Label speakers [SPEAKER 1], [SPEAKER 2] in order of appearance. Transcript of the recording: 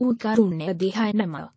[SPEAKER 1] un karuण्य दिहाय नमः